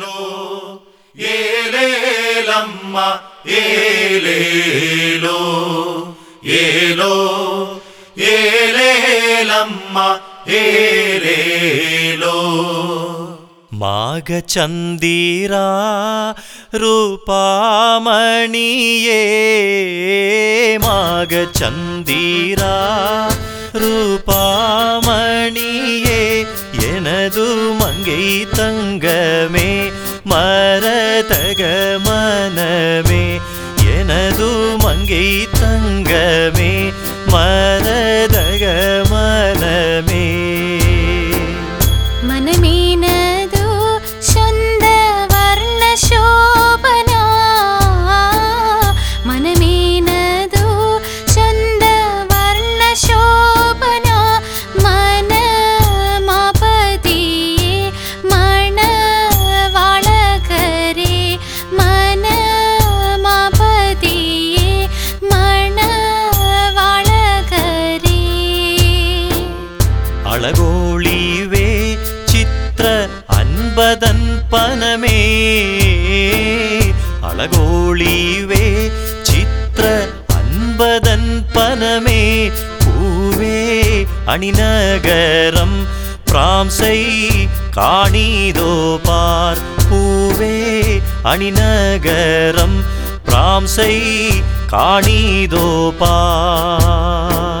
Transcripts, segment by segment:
ఏలో ఏలేలమ్మ ఏలేలో ఏలో ఏలేలమ్మ ఏలేలో மாகச்சந்தீரா ரூபாமணியே மாகச்சந்தீரா ரூபாமணியே எனது மங்கை தங்கமே மரதக மனமே எனது மங்கை தங்கமே அழகோழிவே சித்திர அன்பதன் பனமே. அழகோழிவே சித்திர அன்பதன் பனமே. பூவே அணிநகரம் பிராம்சை காணிதோ பார். பூவே அணிநகரம் பிராம்சை காணிதோ பார்.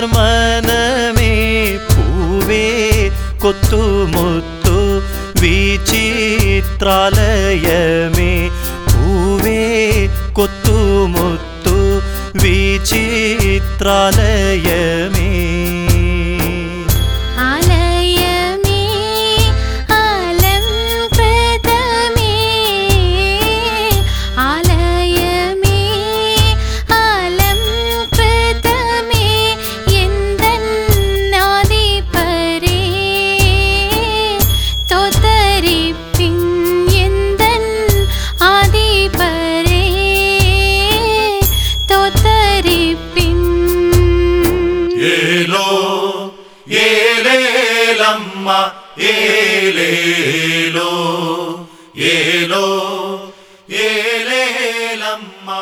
மலர் மனமே பூவே கொத்து முத்து விசித்ராலயமே பூவே মা এলেলো এলো এলেলাম্মা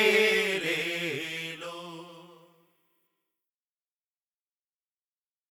এলে